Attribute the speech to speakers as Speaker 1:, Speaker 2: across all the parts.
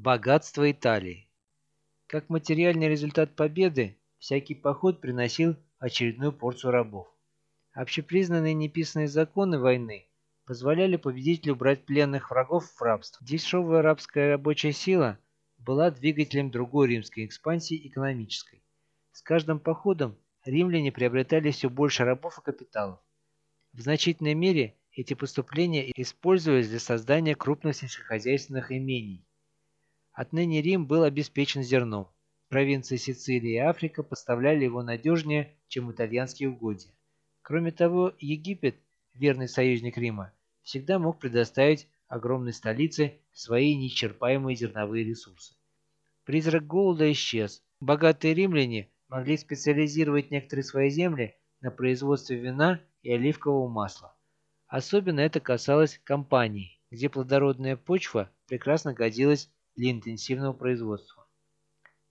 Speaker 1: Богатство Италии. Как материальный результат победы, всякий поход приносил очередную порцию рабов. Общепризнанные неписанные законы войны позволяли победителю брать пленных врагов в рабство. Дешевая рабская рабочая сила была двигателем другой римской экспансии экономической. С каждым походом римляне приобретали все больше рабов и капиталов. В значительной мере эти поступления использовались для создания крупных сельскохозяйственных имений, Отныне Рим был обеспечен зерном. Провинции Сицилия и Африка поставляли его надежнее, чем итальянские угодья. Кроме того, Египет, верный союзник Рима, всегда мог предоставить огромной столице свои неисчерпаемые зерновые ресурсы. Призрак голода исчез. Богатые римляне могли специализировать некоторые свои земли на производстве вина и оливкового масла. Особенно это касалось компаний, где плодородная почва прекрасно годилась для интенсивного производства.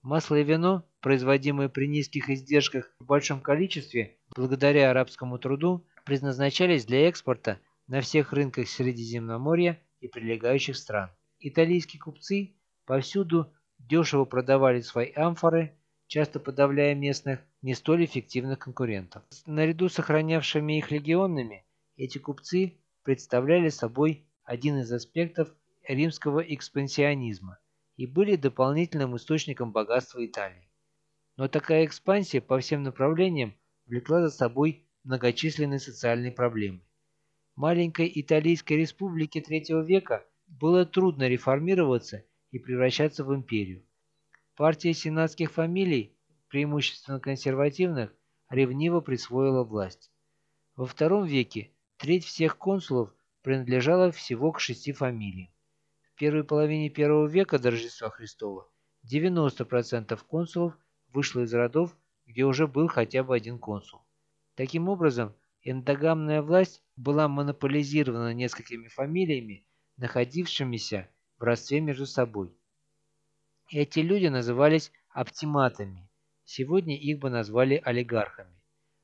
Speaker 1: Масло и вино, производимые при низких издержках в большом количестве, благодаря арабскому труду, предназначались для экспорта на всех рынках Средиземноморья и прилегающих стран. Итальянские купцы повсюду дешево продавали свои амфоры, часто подавляя местных не столь эффективных конкурентов. Наряду с охранявшими их легионными, эти купцы представляли собой один из аспектов римского экспансионизма и были дополнительным источником богатства Италии. Но такая экспансия по всем направлениям влекла за собой многочисленные социальные проблемы. Маленькой Италийской республике III века было трудно реформироваться и превращаться в империю. Партия сенатских фамилий, преимущественно консервативных, ревниво присвоила власть. Во II веке треть всех консулов принадлежала всего к шести фамилиям первой половине первого века до Рождества Христова 90% консулов вышло из родов, где уже был хотя бы один консул. Таким образом, эндогамная власть была монополизирована несколькими фамилиями, находившимися в родстве между собой. Эти люди назывались оптиматами, сегодня их бы назвали олигархами.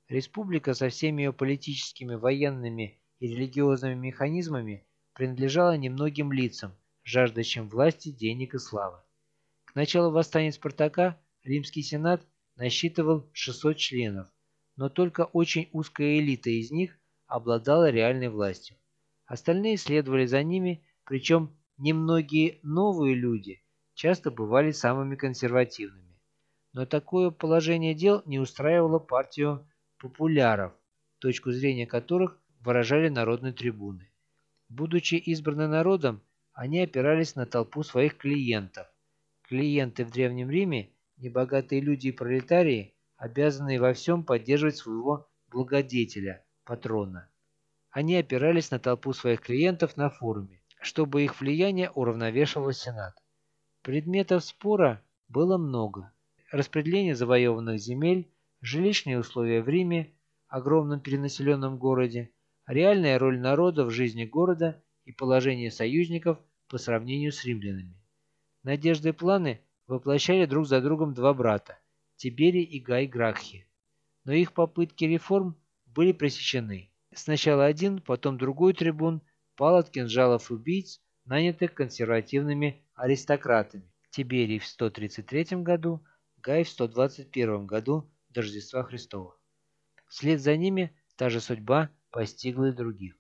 Speaker 1: Республика со всеми ее политическими, военными и религиозными механизмами принадлежала немногим лицам, жаждущим власти, денег и славы. К началу восстания Спартака Римский Сенат насчитывал 600 членов, но только очень узкая элита из них обладала реальной властью. Остальные следовали за ними, причем немногие новые люди часто бывали самыми консервативными. Но такое положение дел не устраивало партию популяров, точку зрения которых выражали народные трибуны. Будучи избраны народом, они опирались на толпу своих клиентов. Клиенты в Древнем Риме, небогатые люди и пролетарии, обязанные во всем поддерживать своего благодетеля, патрона. Они опирались на толпу своих клиентов на форуме, чтобы их влияние уравновешивало Сенат. Предметов спора было много. Распределение завоеванных земель, жилищные условия в Риме, огромном перенаселенном городе, реальная роль народа в жизни города и положение союзников по сравнению с римлянами. Надежды и планы воплощали друг за другом два брата – Тиберий и Гай Гракхи. Но их попытки реформ были пресечены. Сначала один, потом другой трибун пал от кинжалов убийц, нанятых консервативными аристократами. Тиберий в 133 году, Гай в 121 году до Рождества Христова. Вслед за ними та же судьба постигла и других.